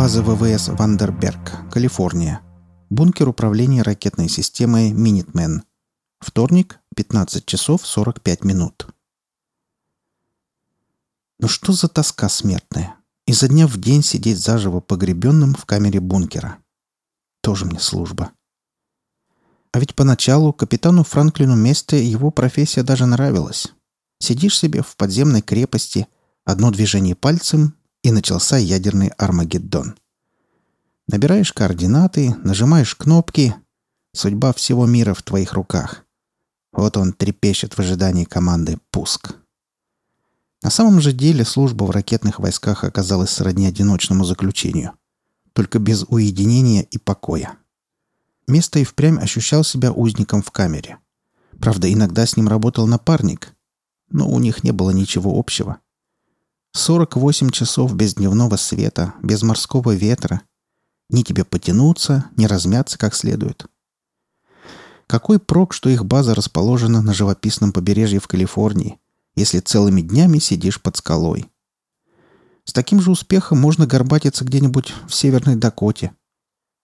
База ВВС Вандерберг, Калифорния. Бункер управления ракетной системой «Минитмен». Вторник, 15 часов 45 минут. Ну что за тоска смертная? Изо дня в день сидеть заживо погребенным в камере бункера. Тоже мне служба. А ведь поначалу капитану Франклину Месте его профессия даже нравилась. Сидишь себе в подземной крепости, одно движение пальцем, и начался ядерный Армагеддон. Набираешь координаты, нажимаешь кнопки. Судьба всего мира в твоих руках. Вот он трепещет в ожидании команды «Пуск». На самом же деле служба в ракетных войсках оказалась сродни одиночному заключению. Только без уединения и покоя. Место и впрямь ощущал себя узником в камере. Правда, иногда с ним работал напарник, но у них не было ничего общего – 48 часов без дневного света, без морского ветра. Ни тебе потянуться, ни размяться как следует. Какой прок, что их база расположена на живописном побережье в Калифорнии, если целыми днями сидишь под скалой? С таким же успехом можно горбатиться где-нибудь в Северной Дакоте.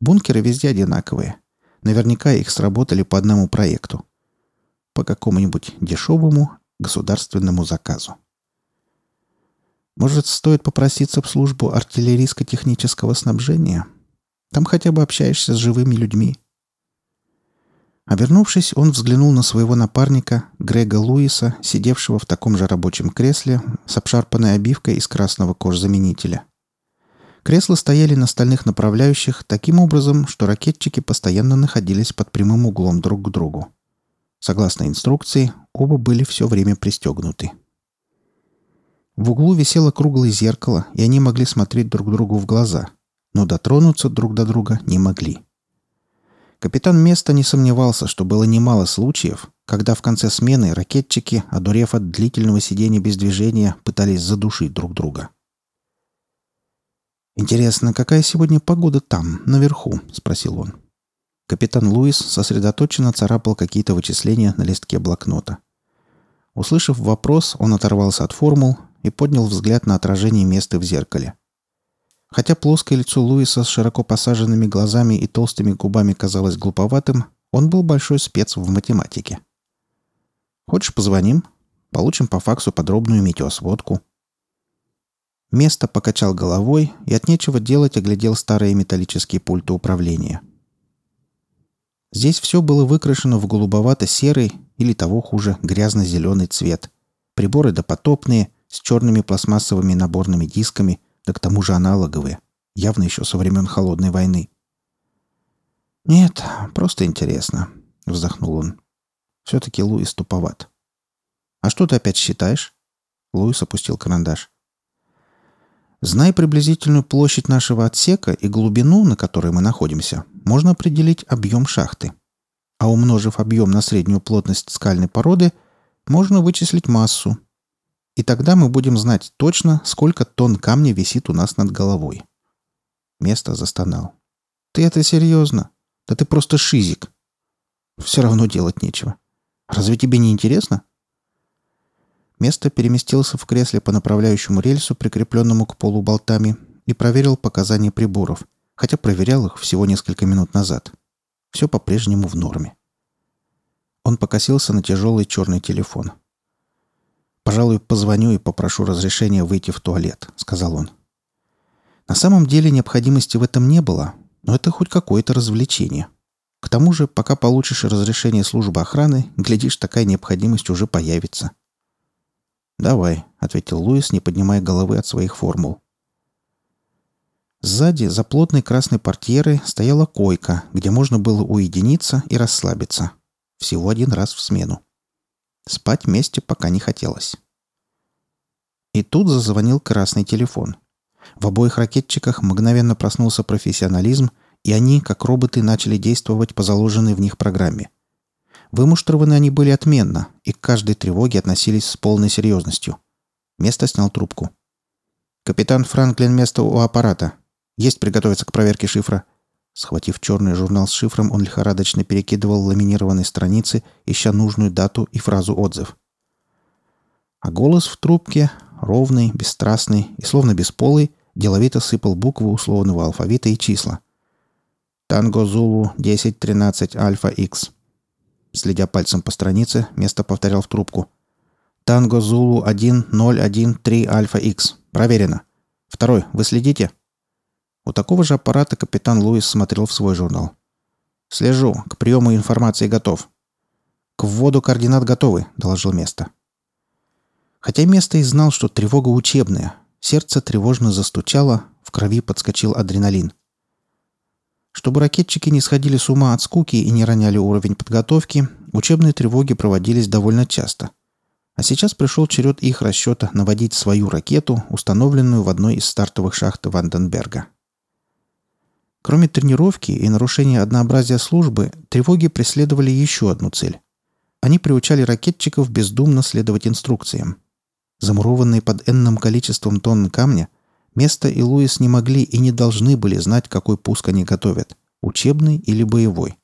Бункеры везде одинаковые. Наверняка их сработали по одному проекту. По какому-нибудь дешевому государственному заказу. Может, стоит попроситься в службу артиллерийско-технического снабжения? Там хотя бы общаешься с живыми людьми. Обернувшись, он взглянул на своего напарника, Грега Луиса, сидевшего в таком же рабочем кресле с обшарпанной обивкой из красного кожзаменителя. Кресла стояли на стальных направляющих таким образом, что ракетчики постоянно находились под прямым углом друг к другу. Согласно инструкции, оба были все время пристегнуты. В углу висело круглое зеркало, и они могли смотреть друг другу в глаза, но дотронуться друг до друга не могли. Капитан Места не сомневался, что было немало случаев, когда в конце смены ракетчики, одурев от длительного сидения без движения, пытались задушить друг друга. «Интересно, какая сегодня погода там, наверху?» — спросил он. Капитан Луис сосредоточенно царапал какие-то вычисления на листке блокнота. Услышав вопрос, он оторвался от формул и поднял взгляд на отражение места в зеркале. Хотя плоское лицо Луиса с широко посаженными глазами и толстыми губами казалось глуповатым, он был большой спец в математике. «Хочешь, позвоним? Получим по факсу подробную метеосводку». Место покачал головой и от нечего делать оглядел старые металлические пульты управления. Здесь все было выкрашено в голубовато-серый или того хуже грязно-зеленый цвет. Приборы допотопные – с черными пластмассовыми наборными дисками, да к тому же аналоговые, явно еще со времен Холодной войны. «Нет, просто интересно», — вздохнул он. «Все-таки Луис туповат». «А что ты опять считаешь?» Луис опустил карандаш. Зная приблизительную площадь нашего отсека и глубину, на которой мы находимся, можно определить объем шахты. А умножив объем на среднюю плотность скальной породы, можно вычислить массу, и тогда мы будем знать точно, сколько тонн камня висит у нас над головой. Место застонал. Ты это серьезно? Да ты просто шизик. Все равно делать нечего. Разве тебе не интересно? Место переместился в кресле по направляющему рельсу, прикрепленному к полу болтами, и проверил показания приборов, хотя проверял их всего несколько минут назад. Все по-прежнему в норме. Он покосился на тяжелый черный телефон. «Пожалуй, позвоню и попрошу разрешения выйти в туалет», — сказал он. На самом деле необходимости в этом не было, но это хоть какое-то развлечение. К тому же, пока получишь разрешение службы охраны, глядишь, такая необходимость уже появится. «Давай», — ответил Луис, не поднимая головы от своих формул. Сзади, за плотной красной портьерой, стояла койка, где можно было уединиться и расслабиться. Всего один раз в смену. Спать вместе пока не хотелось. И тут зазвонил красный телефон. В обоих ракетчиках мгновенно проснулся профессионализм, и они, как роботы, начали действовать по заложенной в них программе. Вымуштрованы они были отменно, и к каждой тревоге относились с полной серьезностью. Место снял трубку. «Капитан Франклин, место у аппарата. Есть приготовиться к проверке шифра. Схватив черный журнал с шифром, он лихорадочно перекидывал ламинированные страницы, ища нужную дату и фразу отзыв. А голос в трубке, ровный, бесстрастный и словно бесполый, деловито сыпал буквы условного алфавита и числа. «Танго Зулу 1013 Альфа X». Следя пальцем по странице, место повторял в трубку. «Танго Зулу 1013 Альфа X. Проверено. Второй, вы следите?» У такого же аппарата капитан Луис смотрел в свой журнал. «Слежу. К приему информации готов». «К вводу координат готовы», — доложил место. Хотя место и знал, что тревога учебная, сердце тревожно застучало, в крови подскочил адреналин. Чтобы ракетчики не сходили с ума от скуки и не роняли уровень подготовки, учебные тревоги проводились довольно часто. А сейчас пришел черед их расчета наводить свою ракету, установленную в одной из стартовых шахт Ванденберга. Кроме тренировки и нарушения однообразия службы, тревоги преследовали еще одну цель. Они приучали ракетчиков бездумно следовать инструкциям. Замурованные под энным количеством тонн камня, Место и Луис не могли и не должны были знать, какой пуск они готовят – учебный или боевой.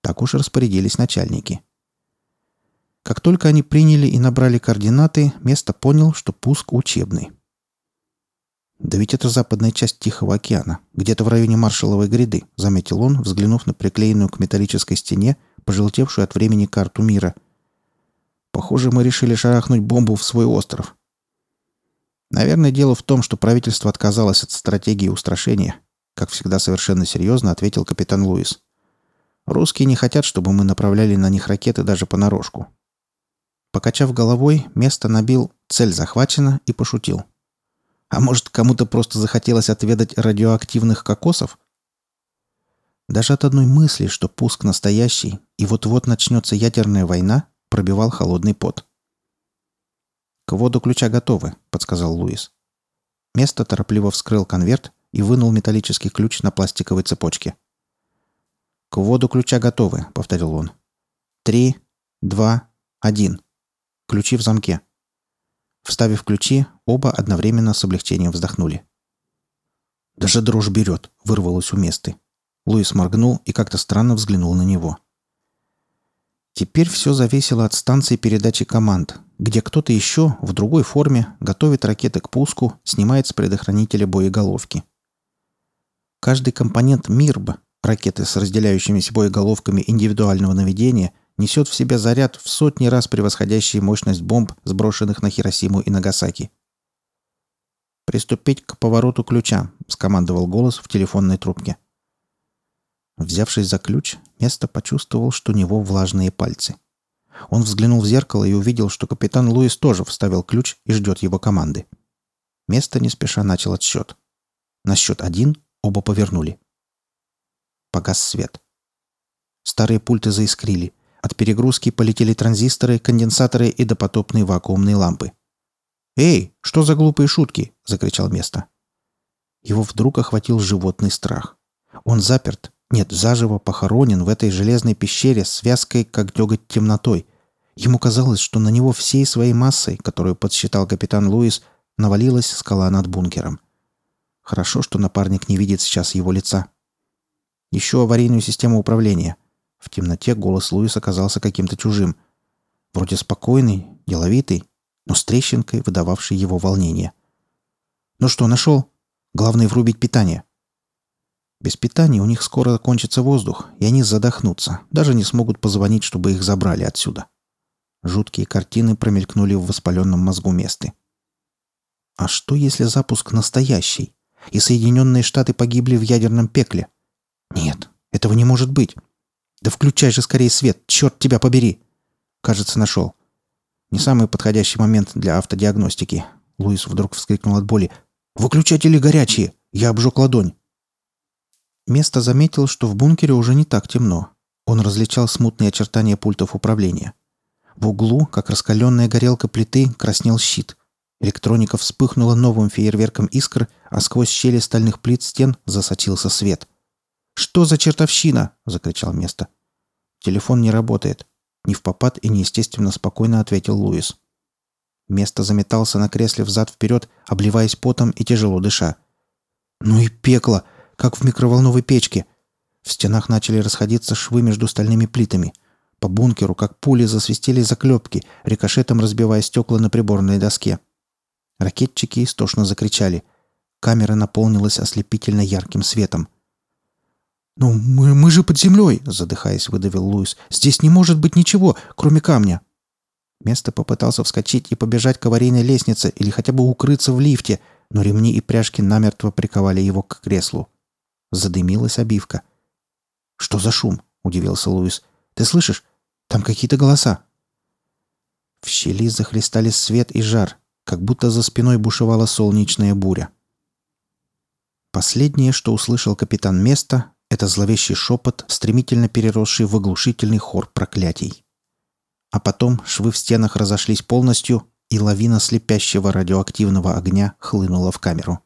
Так уж распорядились начальники. Как только они приняли и набрали координаты, место понял, что пуск учебный. «Да ведь это западная часть Тихого океана, где-то в районе Маршаловой гряды», — заметил он, взглянув на приклеенную к металлической стене, пожелтевшую от времени карту мира — Похоже, мы решили шарахнуть бомбу в свой остров. Наверное, дело в том, что правительство отказалось от стратегии устрашения, как всегда совершенно серьезно ответил капитан Луис. Русские не хотят, чтобы мы направляли на них ракеты даже понарошку. Покачав головой, место набил «цель захвачена» и пошутил. А может, кому-то просто захотелось отведать радиоактивных кокосов? Даже от одной мысли, что пуск настоящий, и вот-вот начнется ядерная война, пробивал холодный пот. «К воду ключа готовы», — подсказал Луис. Место торопливо вскрыл конверт и вынул металлический ключ на пластиковой цепочке. «К воду ключа готовы», — повторил он. «Три, два, один. Ключи в замке». Вставив ключи, оба одновременно с облегчением вздохнули. «Даже дрожь берет», — вырвалось у месты. Луис моргнул и как-то странно взглянул на него. — Теперь все зависело от станции передачи команд, где кто-то еще в другой форме готовит ракеты к пуску, снимает с предохранителя боеголовки. Каждый компонент МИРБ, ракеты с разделяющимися боеголовками индивидуального наведения, несет в себе заряд в сотни раз превосходящий мощность бомб, сброшенных на Хиросиму и Нагасаки. «Приступить к повороту ключа», — скомандовал голос в телефонной трубке. — Взявшись за ключ, место почувствовал, что у него влажные пальцы. Он взглянул в зеркало и увидел, что капитан Луис тоже вставил ключ и ждет его команды. Место не спеша начал отсчет. На счет один оба повернули. Погас свет. Старые пульты заискрили. От перегрузки полетели транзисторы, конденсаторы и допотопные вакуумные лампы. «Эй, что за глупые шутки?» — закричал место. Его вдруг охватил животный страх. Он заперт, нет, заживо похоронен в этой железной пещере с вязкой, как деготь, темнотой. Ему казалось, что на него всей своей массой, которую подсчитал капитан Луис, навалилась скала над бункером. Хорошо, что напарник не видит сейчас его лица. Еще аварийную систему управления. В темноте голос Луис оказался каким-то чужим. Вроде спокойный, деловитый, но с трещинкой, выдававшей его волнение. «Ну что, нашел? Главное врубить питание». Без питания у них скоро кончится воздух, и они задохнутся, даже не смогут позвонить, чтобы их забрали отсюда. Жуткие картины промелькнули в воспаленном мозгу месты. А что, если запуск настоящий, и Соединенные Штаты погибли в ядерном пекле? Нет, этого не может быть. Да включай же скорее свет, черт тебя побери! Кажется, нашел. Не самый подходящий момент для автодиагностики. Луис вдруг вскрикнул от боли. «Выключатели горячие! Я обжег ладонь!» Место заметил, что в бункере уже не так темно. Он различал смутные очертания пультов управления. В углу, как раскаленная горелка плиты, краснел щит. Электроника вспыхнула новым фейерверком искр, а сквозь щели стальных плит стен засочился свет. «Что за чертовщина?» — закричал Место. «Телефон не работает». Не в попад и неестественно спокойно ответил Луис. Место заметался на кресле взад-вперед, обливаясь потом и тяжело дыша. «Ну и пекло! как в микроволновой печке. В стенах начали расходиться швы между стальными плитами. По бункеру, как пули, засвистели заклепки, рикошетом разбивая стекла на приборной доске. Ракетчики истошно закричали. Камера наполнилась ослепительно ярким светом. «Ну, мы, мы же под землей!» — задыхаясь, выдавил Луис. «Здесь не может быть ничего, кроме камня!» Место попытался вскочить и побежать к аварийной лестнице или хотя бы укрыться в лифте, но ремни и пряжки намертво приковали его к креслу. Задымилась обивка. «Что за шум?» — удивился Луис. «Ты слышишь? Там какие-то голоса». В щели захлестали свет и жар, как будто за спиной бушевала солнечная буря. Последнее, что услышал капитан Места, это зловещий шепот, стремительно переросший в оглушительный хор проклятий. А потом швы в стенах разошлись полностью, и лавина слепящего радиоактивного огня хлынула в камеру.